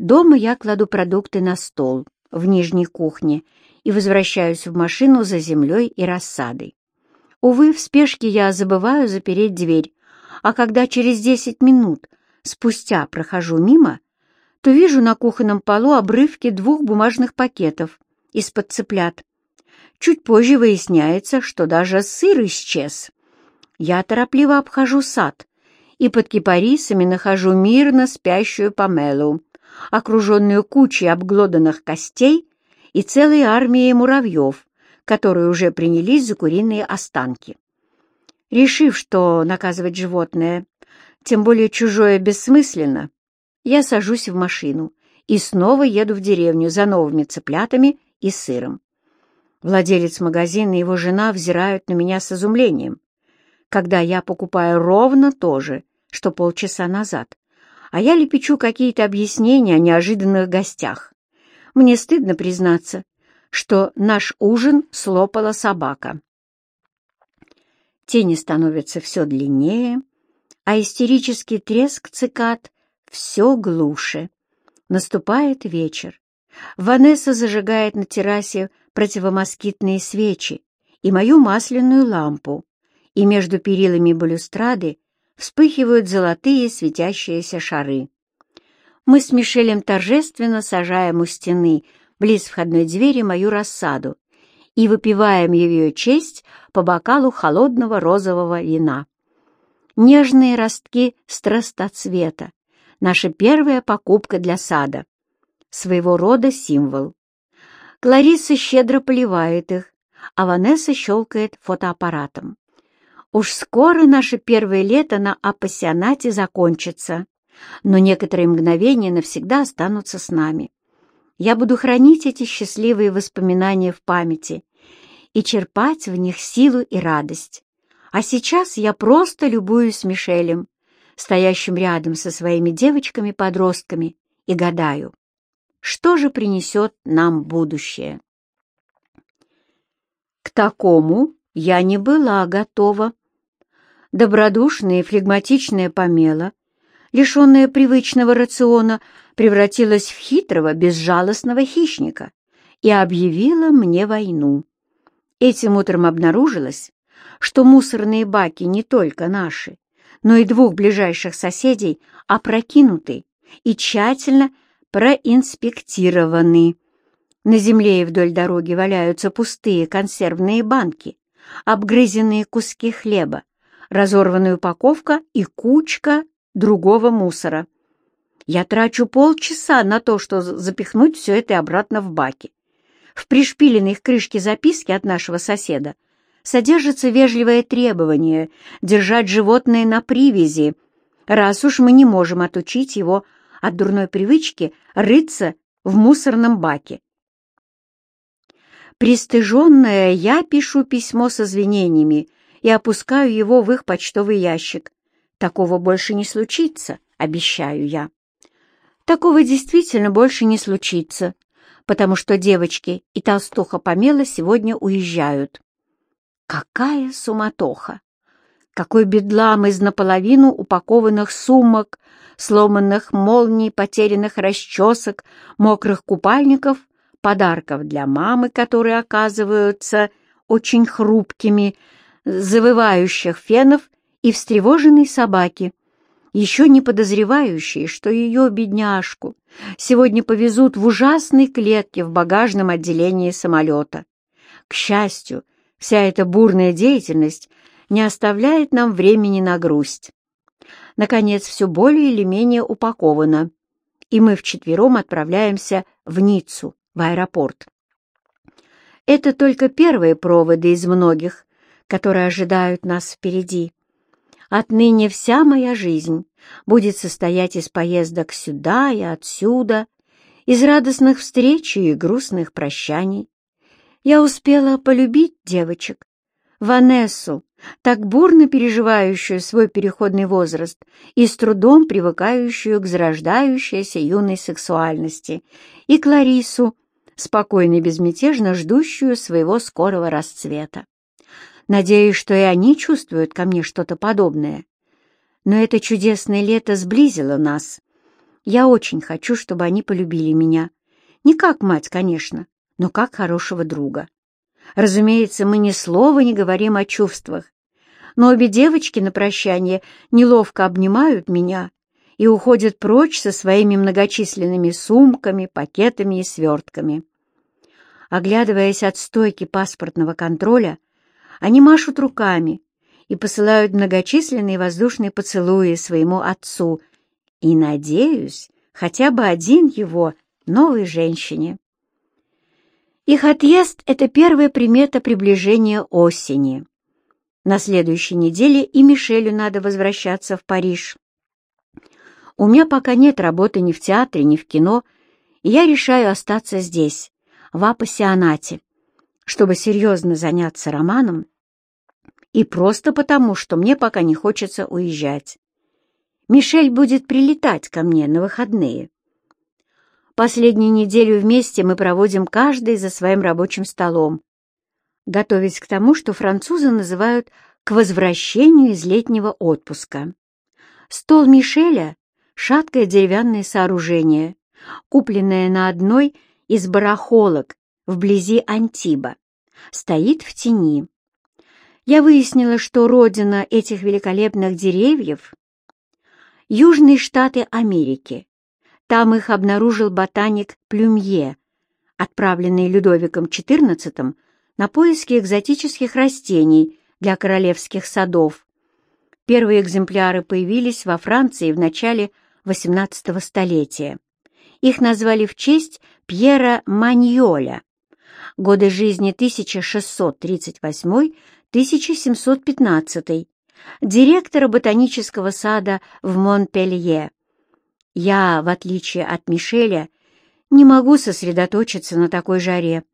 Дома я кладу продукты на стол в нижней кухне и возвращаюсь в машину за землей и рассадой. Увы, в спешке я забываю запереть дверь, а когда через десять минут спустя прохожу мимо, то вижу на кухонном полу обрывки двух бумажных пакетов из-под цыплят. Чуть позже выясняется, что даже сыр исчез. Я торопливо обхожу сад и под кипарисами нахожу мирно спящую Памелу, окруженную кучей обглоданных костей и целой армией муравьев, которые уже принялись за куриные останки. Решив, что наказывать животное, тем более чужое, бессмысленно, я сажусь в машину и снова еду в деревню за новыми цыплятами и сыром. Владелец магазина и его жена взирают на меня с изумлением, когда я покупаю ровно то же, что полчаса назад, а я лепечу какие-то объяснения о неожиданных гостях. Мне стыдно признаться, что наш ужин слопала собака. Тени становятся все длиннее, а истерический треск цикад все глуше. Наступает вечер. Ванесса зажигает на террасе противомоскитные свечи и мою масляную лампу, и между перилами балюстрады вспыхивают золотые светящиеся шары. Мы с Мишелем торжественно сажаем у стены, близ входной двери, мою рассаду и выпиваем ее честь по бокалу холодного розового вина. Нежные ростки страстоцвета, наша первая покупка для сада, своего рода символ. Клариса щедро поливает их, а Ванесса щелкает фотоаппаратом. Уж скоро наше первое лето на апассионате закончится, но некоторые мгновения навсегда останутся с нами. Я буду хранить эти счастливые воспоминания в памяти и черпать в них силу и радость. А сейчас я просто любуюсь Мишелем, стоящим рядом со своими девочками-подростками, и гадаю, что же принесет нам будущее. К такому я не была готова. Добродушная и флегматичная Памела, лишенная привычного рациона, превратилась в хитрого, безжалостного хищника и объявила мне войну. Этим утром обнаружилось, что мусорные баки не только наши, но и двух ближайших соседей опрокинуты и тщательно проинспектированы. На земле и вдоль дороги валяются пустые консервные банки, обгрызенные куски хлеба, разорванная упаковка и кучка другого мусора. Я трачу полчаса на то, что запихнуть все это обратно в баки. В пришпиленной крышке записки от нашего соседа содержится вежливое требование держать животное на привязи, раз уж мы не можем отучить его от дурной привычки рыться в мусорном баке. Пристыженная, я пишу письмо с извинениями и опускаю его в их почтовый ящик. Такого больше не случится, обещаю я. Такого действительно больше не случится, потому что девочки и толстуха Помела сегодня уезжают. Какая суматоха! Какой бедлам из наполовину упакованных сумок, сломанных молний, потерянных расчесок, мокрых купальников, подарков для мамы, которые оказываются очень хрупкими, завывающих фенов и встревоженной собаки, еще не подозревающей, что ее, бедняжку, сегодня повезут в ужасной клетке в багажном отделении самолета. К счастью, Вся эта бурная деятельность не оставляет нам времени на грусть. Наконец, все более или менее упаковано, и мы вчетвером отправляемся в Ниццу, в аэропорт. Это только первые проводы из многих, которые ожидают нас впереди. Отныне вся моя жизнь будет состоять из поездок сюда и отсюда, из радостных встреч и грустных прощаний я успела полюбить девочек. Ванессу, так бурно переживающую свой переходный возраст и с трудом привыкающую к зарождающейся юной сексуальности, и Кларису, спокойно и безмятежно ждущую своего скорого расцвета. Надеюсь, что и они чувствуют ко мне что-то подобное. Но это чудесное лето сблизило нас, Я очень хочу, чтобы они полюбили меня. Не как мать, конечно, но как хорошего друга. Разумеется, мы ни слова не говорим о чувствах, но обе девочки на прощание неловко обнимают меня и уходят прочь со своими многочисленными сумками, пакетами и свертками. Оглядываясь от стойки паспортного контроля, они машут руками и посылают многочисленные воздушные поцелуи своему отцу и, надеюсь, хотя бы один его новой женщине. Их отъезд — это первая примета приближения осени. На следующей неделе и Мишелю надо возвращаться в Париж. У меня пока нет работы ни в театре, ни в кино, и я решаю остаться здесь, в апассионате, чтобы серьезно заняться романом и просто потому, что мне пока не хочется уезжать. Мишель будет прилетать ко мне на выходные. Последнюю неделю вместе мы проводим каждый за своим рабочим столом, готовясь к тому, что французы называют «к возвращению из летнего отпуска». Стол Мишеля — шаткое деревянное сооружение, купленное на одной из барахолок вблизи Антиба. Стоит в тени. Я выяснила, что родина этих великолепных деревьев — Южные Штаты Америки. Там их обнаружил ботаник Плюмье, отправленный Людовиком XIV на поиски экзотических растений для королевских садов. Первые экземпляры появились во Франции в начале XVIII столетия. Их назвали в честь Пьера Маньоля. Годы жизни 1638-1715, директора ботанического сада в Монпелье. Я, в отличие от Мишеля, не могу сосредоточиться на такой жаре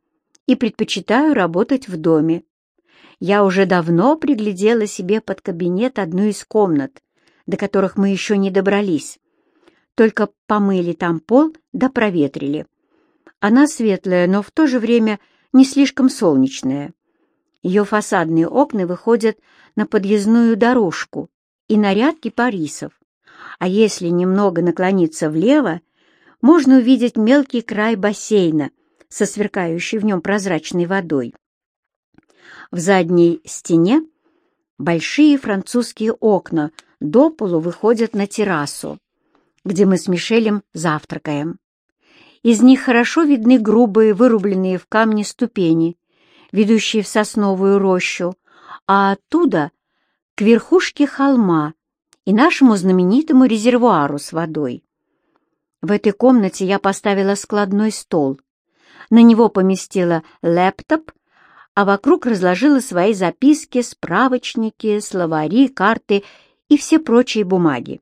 и предпочитаю работать в доме. Я уже давно приглядела себе под кабинет одну из комнат, до которых мы еще не добрались. Только помыли там пол да проветрили. Она светлая, но в то же время не слишком солнечная. Ее фасадные окна выходят на подъездную дорожку и на ряд кипарисов. А если немного наклониться влево, можно увидеть мелкий край бассейна со сверкающей в нем прозрачной водой. В задней стене большие французские окна до полу выходят на террасу, где мы с Мишелем завтракаем. Из них хорошо видны грубые, вырубленные в камне ступени, ведущие в сосновую рощу, а оттуда — к верхушке холма и нашему знаменитому резервуару с водой. В этой комнате я поставила складной стол, на него поместила лэптоп, а вокруг разложила свои записки, справочники, словари, карты и все прочие бумаги.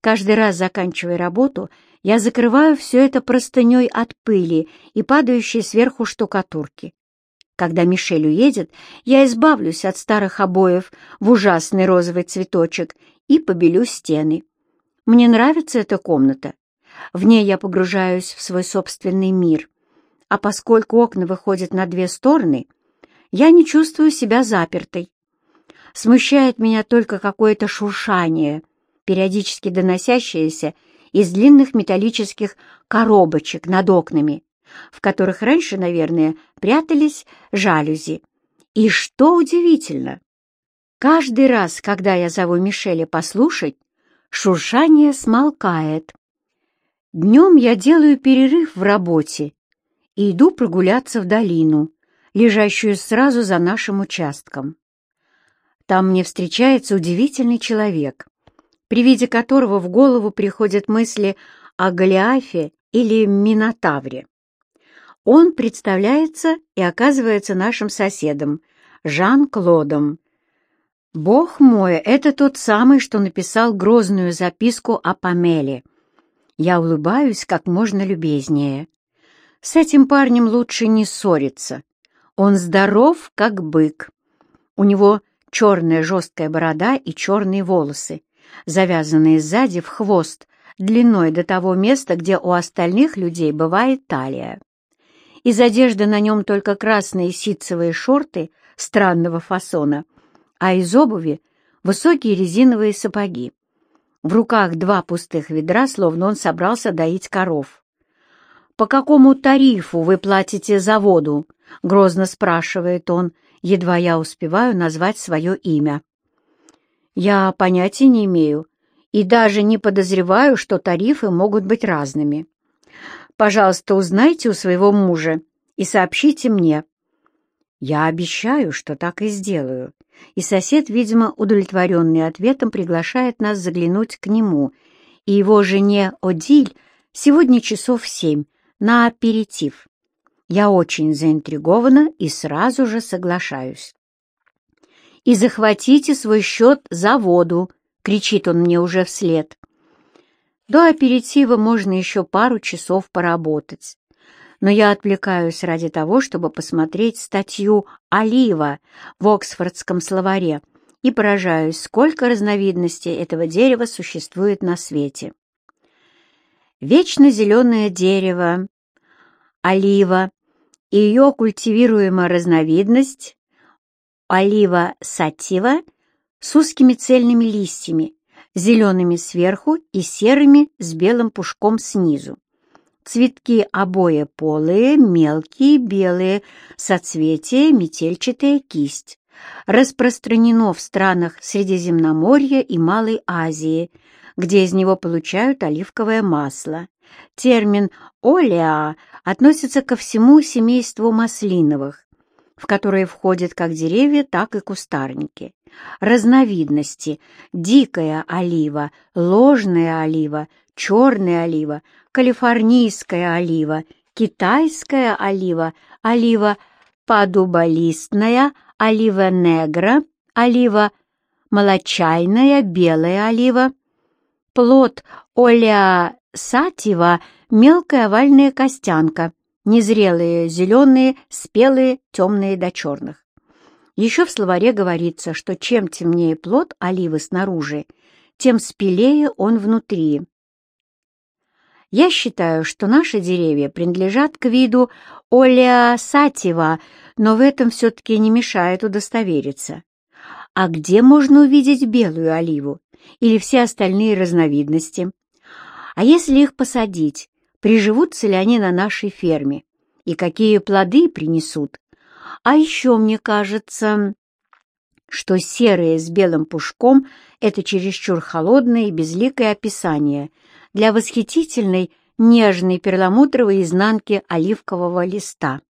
Каждый раз, заканчивая работу, я закрываю все это простыней от пыли и падающей сверху штукатурки. Когда Мишель уедет, я избавлюсь от старых обоев в ужасный розовый цветочек и побелю стены. Мне нравится эта комната. В ней я погружаюсь в свой собственный мир а поскольку окна выходят на две стороны, я не чувствую себя запертой. Смущает меня только какое-то шуршание, периодически доносящееся из длинных металлических коробочек над окнами, в которых раньше, наверное, прятались жалюзи. И что удивительно, каждый раз, когда я зову Мишеля послушать, шуршание смолкает. Днем я делаю перерыв в работе и иду прогуляться в долину, лежащую сразу за нашим участком. Там мне встречается удивительный человек, при виде которого в голову приходят мысли о Голиафе или Минотавре. Он представляется и оказывается нашим соседом, Жан-Клодом. Бог мой, это тот самый, что написал грозную записку о Памеле. Я улыбаюсь как можно любезнее. С этим парнем лучше не ссориться. Он здоров, как бык. У него черная жесткая борода и черные волосы, завязанные сзади в хвост, длиной до того места, где у остальных людей бывает талия. Из одежды на нем только красные ситцевые шорты странного фасона, а из обуви — высокие резиновые сапоги. В руках два пустых ведра, словно он собрался доить коров. «По какому тарифу вы платите за воду?» — грозно спрашивает он, едва я успеваю назвать свое имя. «Я понятия не имею и даже не подозреваю, что тарифы могут быть разными. Пожалуйста, узнайте у своего мужа и сообщите мне». Я обещаю, что так и сделаю. И сосед, видимо, удовлетворенный ответом, приглашает нас заглянуть к нему и его жене Одиль сегодня часов семь на аперитив. Я очень заинтригована и сразу же соглашаюсь. «И захватите свой счет за воду!» — кричит он мне уже вслед. До аперитива можно еще пару часов поработать но я отвлекаюсь ради того, чтобы посмотреть статью «Олива» в Оксфордском словаре и поражаюсь, сколько разновидностей этого дерева существует на свете. Вечно зеленое дерево, олива и ее культивируемая разновидность олива сатива с узкими цельными листьями, зелеными сверху и серыми с белым пушком снизу. Цветки обоеполые, мелкие, белые, соцветия, метельчатая кисть. Распространено в странах Средиземноморья и Малой Азии, где из него получают оливковое масло. Термин «олеа» относится ко всему семейству маслиновых, в которые входят как деревья, так и кустарники. Разновидности – дикая олива, ложная олива, черная олива, калифорнийская олива, китайская олива, олива падуболистная, олива негра, олива молочайная, белая олива, плод олеа сатива, мелкая овальная костянка, незрелые зеленые, спелые, темные до черных. Еще в словаре говорится, что чем темнее плод оливы снаружи, тем спелее он внутри. Я считаю, что наши деревья принадлежат к виду олеосатива, но в этом все-таки не мешает удостовериться. А где можно увидеть белую оливу или все остальные разновидности? А если их посадить, приживутся ли они на нашей ферме и какие плоды принесут? А еще мне кажется, что серые с белым пушком — это чересчур холодное и безликое описание — для восхитительной нежной перламутровой изнанки оливкового листа.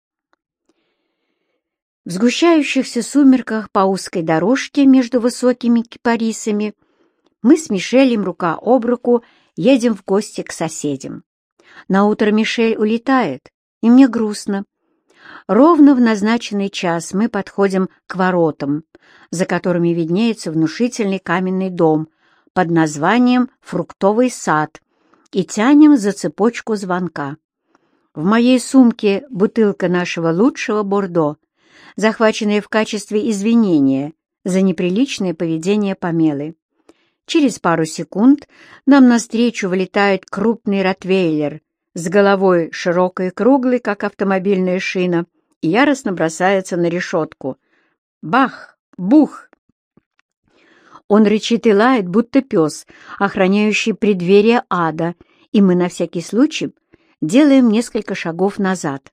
В сгущающихся сумерках по узкой дорожке между высокими кипарисами мы с Мишелем рука об руку едем в гости к соседям. На утро Мишель улетает, и мне грустно. Ровно в назначенный час мы подходим к воротам, за которыми виднеется внушительный каменный дом под названием «Фруктовый сад», и тянем за цепочку звонка. В моей сумке бутылка нашего лучшего бордо, захваченная в качестве извинения за неприличное поведение Памелы. Через пару секунд нам навстречу вылетает крупный ротвейлер с головой широкой и круглой, как автомобильная шина, и яростно бросается на решетку. Бах! Бух! Он рычит и лает, будто пес, охраняющий преддверие ада, и мы на всякий случай делаем несколько шагов назад.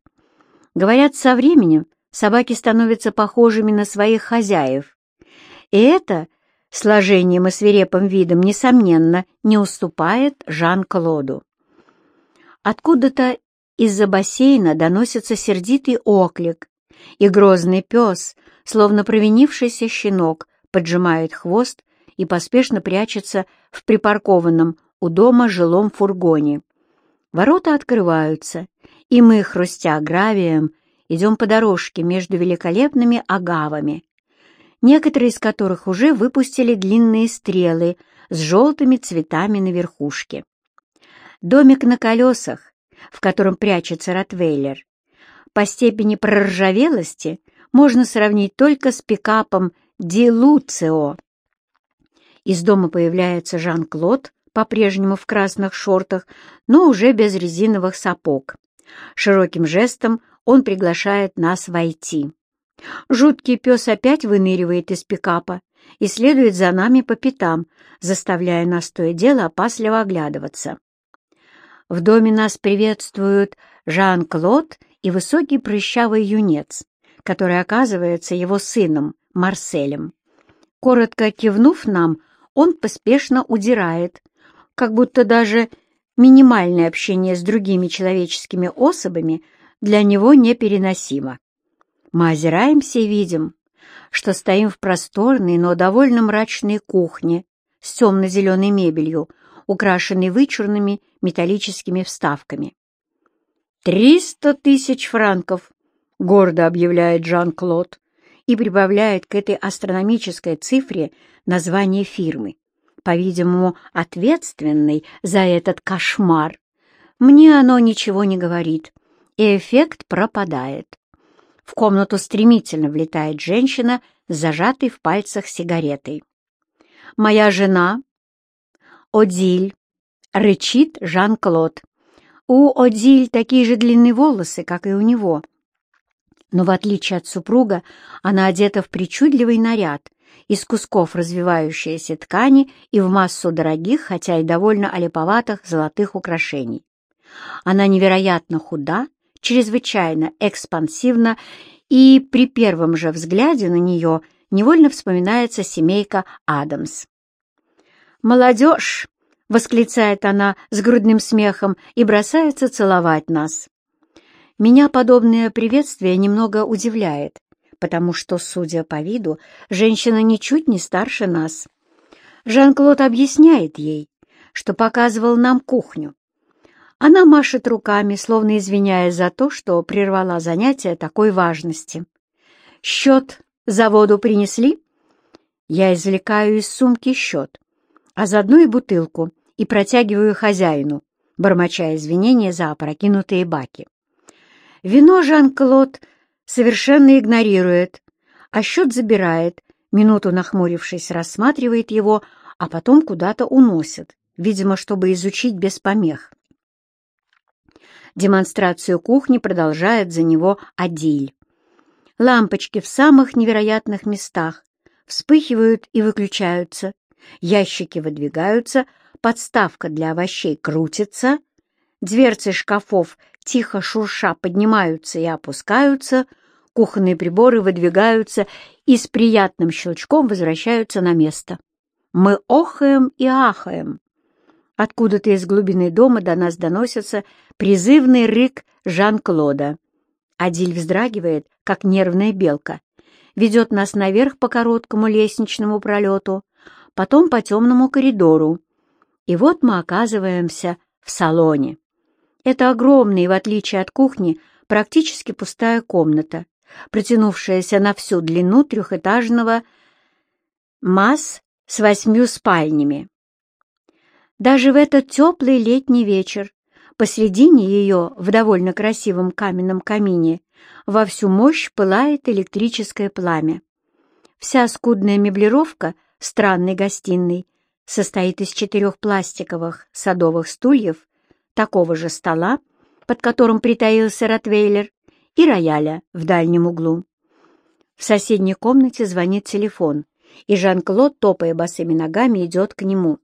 Говорят, со временем собаки становятся похожими на своих хозяев. И это сложением и свирепым видом, несомненно, не уступает Жан-Клоду. Откуда-то из-за бассейна доносится сердитый оклик, и грозный пес, словно провинившийся щенок, поджимает хвост и поспешно прячется в припаркованном у дома жилом фургоне. Ворота открываются, и мы, хрустя гравием, идем по дорожке между великолепными агавами, некоторые из которых уже выпустили длинные стрелы с желтыми цветами на верхушке. Домик на колесах, в котором прячется Ротвейлер, по степени проржавелости можно сравнить только с пикапом Ди. Из дома появляется Жан-Клод, по-прежнему в красных шортах, но уже без резиновых сапог. Широким жестом он приглашает нас войти. Жуткий пес опять выныривает из пикапа и следует за нами по пятам, заставляя нас то и дело опасливо оглядываться. В доме нас приветствуют Жан-Клод и высокий прыщавый юнец, который оказывается его сыном Марселем. Коротко кивнув нам, он поспешно удирает, как будто даже минимальное общение с другими человеческими особами для него непереносимо. Мы озираемся и видим, что стоим в просторной, но довольно мрачной кухне с темно-зеленой мебелью, украшенной вычурными металлическими вставками. «Триста тысяч франков!» — гордо объявляет Жан-Клод и прибавляет к этой астрономической цифре название фирмы, по-видимому, ответственной за этот кошмар. Мне оно ничего не говорит, и эффект пропадает. В комнату стремительно влетает женщина с зажатой в пальцах сигаретой. «Моя жена, Одиль», — рычит Жан-Клод. У Одиль такие же длинные волосы, как и у него. Но в отличие от супруга, она одета в причудливый наряд из кусков развивающейся ткани и в массу дорогих, хотя и довольно олиповатых золотых украшений. Она невероятно худа чрезвычайно экспансивна, и при первом же взгляде на нее невольно вспоминается семейка Адамс. «Молодежь!» — восклицает она с грудным смехом и бросается целовать нас. Меня подобное приветствие немного удивляет, потому что, судя по виду, женщина ничуть не старше нас. Жан-Клод объясняет ей, что показывал нам кухню, она машет руками, словно извиняясь за то, что прервала занятие такой важности. «Счет за воду принесли?» Я извлекаю из сумки счет, а заодно и бутылку, и протягиваю хозяину, бормоча извинения за опрокинутые баки. Вино Жан-Клод совершенно игнорирует, а счет забирает, минуту нахмурившись, рассматривает его, а потом куда-то уносит, видимо, чтобы изучить без помех. Демонстрацию кухни продолжает за него Адиль. Лампочки в самых невероятных местах вспыхивают и выключаются, ящики выдвигаются, подставка для овощей крутится, дверцы шкафов тихо шурша поднимаются и опускаются, кухонные приборы выдвигаются и с приятным щелчком возвращаются на место. Мы охаем и ахаем. Откуда-то из глубины дома до нас доносится призывный рык Жан-Клода. Адиль вздрагивает, как нервная белка, ведет нас наверх по короткому лестничному пролету, потом по темному коридору. И вот мы оказываемся в салоне. Это огромная, в отличие от кухни, практически пустая комната, протянувшаяся на всю длину трехэтажного масс с восьмью спальнями. Даже в этот теплый летний вечер посредине ее, в довольно красивом каменном камине, во всю мощь пылает электрическое пламя. Вся скудная меблировка странной гостиной состоит из четырех пластиковых садовых стульев, такого же стола, под которым притаился Ротвейлер, и рояля в дальнем углу. В соседней комнате звонит телефон, и Жан-Клод, топая босыми ногами, идет к нему.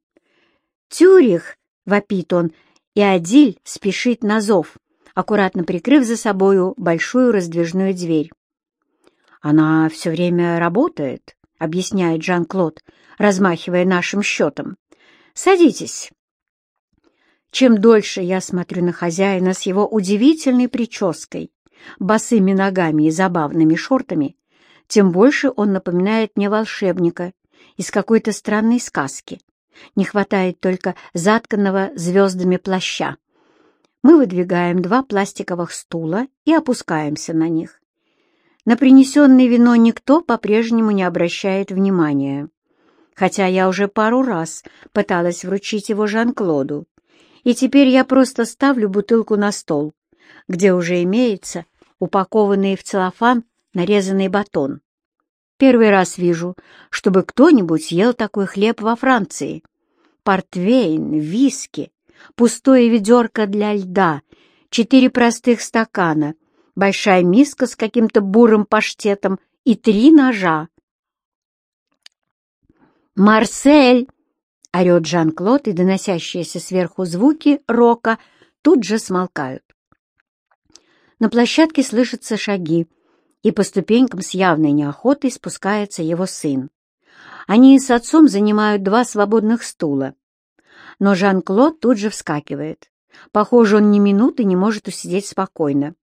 «Тюрих!» — вопит он, и Адиль спешит на зов, аккуратно прикрыв за собою большую раздвижную дверь. «Она все время работает», — объясняет Жан-Клод, размахивая нашим счетом. «Садитесь». Чем дольше я смотрю на хозяина с его удивительной прической, босыми ногами и забавными шортами, тем больше он напоминает мне волшебника из какой-то странной сказки. Не хватает только затканного звездами плаща. Мы выдвигаем два пластиковых стула и опускаемся на них. На принесенное вино никто по-прежнему не обращает внимания, хотя я уже пару раз пыталась вручить его Жан-Клоду, и теперь я просто ставлю бутылку на стол, где уже имеется упакованный в целлофан нарезанный батон. Первый раз вижу, чтобы кто-нибудь ел такой хлеб во Франции. Портвейн, виски, пустое ведерко для льда, четыре простых стакана, большая миска с каким-то бурым паштетом и три ножа. «Марсель!» — орет Жан-Клод, и доносящиеся сверху звуки рока тут же смолкают. На площадке слышатся шаги, и по ступенькам с явной неохотой спускается его сын. Они с отцом занимают два свободных стула. Но Жан-Клод тут же вскакивает. Похоже, он ни минуты не может усидеть спокойно.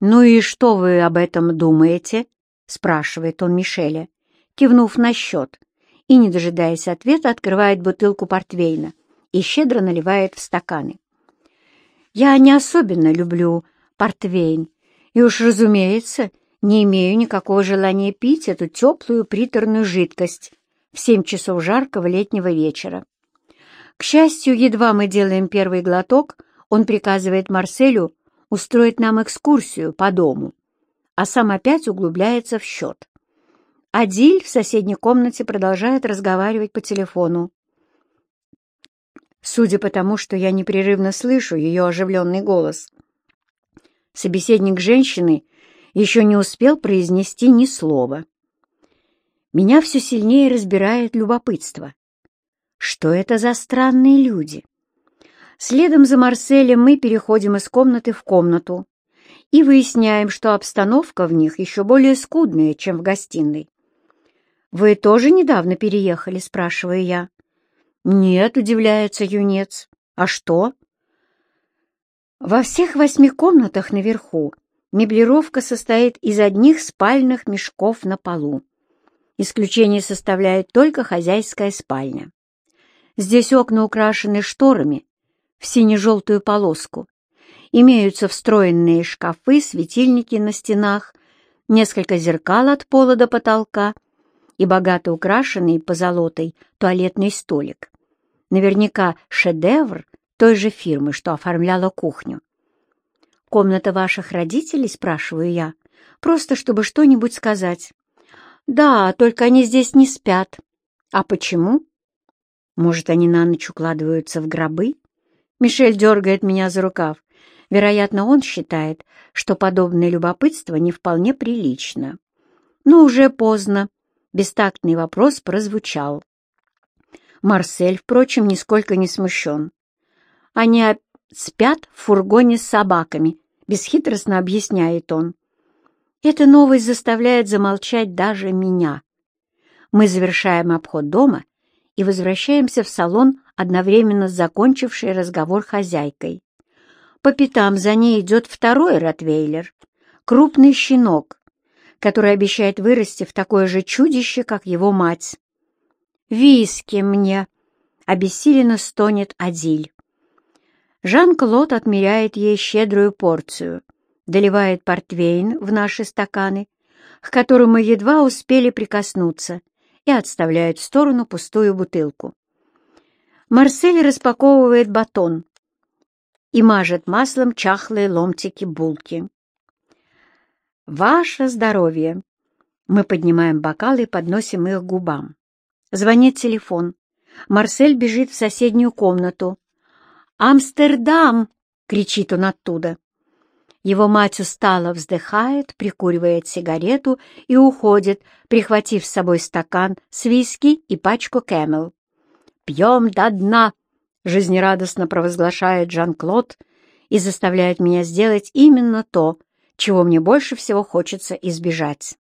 «Ну и что вы об этом думаете?» — спрашивает он Мишеля, кивнув на счет, и, не дожидаясь ответа, открывает бутылку портвейна и щедро наливает в стаканы. «Я не особенно люблю портвейн, и уж, разумеется, не имею никакого желания пить эту теплую приторную жидкость в семь часов жаркого летнего вечера. К счастью, едва мы делаем первый глоток, он приказывает Марселю устроить нам экскурсию по дому, а сам опять углубляется в счет. Адиль в соседней комнате продолжает разговаривать по телефону. Судя по тому, что я непрерывно слышу ее оживленный голос, собеседник женщины еще не успел произнести ни слова. Меня все сильнее разбирает любопытство. Что это за странные люди? Следом за Марселем мы переходим из комнаты в комнату и выясняем, что обстановка в них еще более скудная, чем в гостиной. «Вы тоже недавно переехали?» — спрашиваю я. «Нет», — удивляется юнец. «А что?» Во всех восьми комнатах наверху меблировка состоит из одних спальных мешков на полу. Исключение составляет только хозяйская спальня. Здесь окна украшены шторами в сине-желтую полоску. Имеются встроенные шкафы, светильники на стенах, несколько зеркал от пола до потолка и богато украшенный позолотой туалетный столик. Наверняка шедевр той же фирмы, что оформляла кухню. «Комната ваших родителей?» — спрашиваю я, просто чтобы что-нибудь сказать. «Да, только они здесь не спят». «А почему?» Может, они на ночь укладываются в гробы? Мишель дергает меня за рукав. Вероятно, он считает, что подобное любопытство не вполне прилично. Но уже поздно. Бестактный вопрос прозвучал. Марсель, впрочем, нисколько не смущен. Они спят в фургоне с собаками, бесхитростно объясняет он. Эта новость заставляет замолчать даже меня. Мы завершаем обход дома и возвращаемся в салон, одновременно с закончившей разговор хозяйкой. По пятам за ней идет второй ротвейлер, крупный щенок, который обещает вырасти в такое же чудище, как его мать. «Виски мне!» — обессиленно стонет Адиль. Жан-Клод отмеряет ей щедрую порцию, доливает портвейн в наши стаканы, к которым мы едва успели прикоснуться, и отставляет в сторону пустую бутылку. Марсель распаковывает батон и мажет маслом чахлые ломтики булки. «Ваше здоровье!» Мы поднимаем бокалы и подносим их к губам. Звонит телефон. Марсель бежит в соседнюю комнату. «Амстердам!» — кричит он оттуда. Его мать устало вздыхает, прикуривает сигарету и уходит, прихватив с собой стакан с виски и пачку Кэмел. «Пьем до дна!» — жизнерадостно провозглашает Жан-Клод и заставляет меня сделать именно то, чего мне больше всего хочется избежать.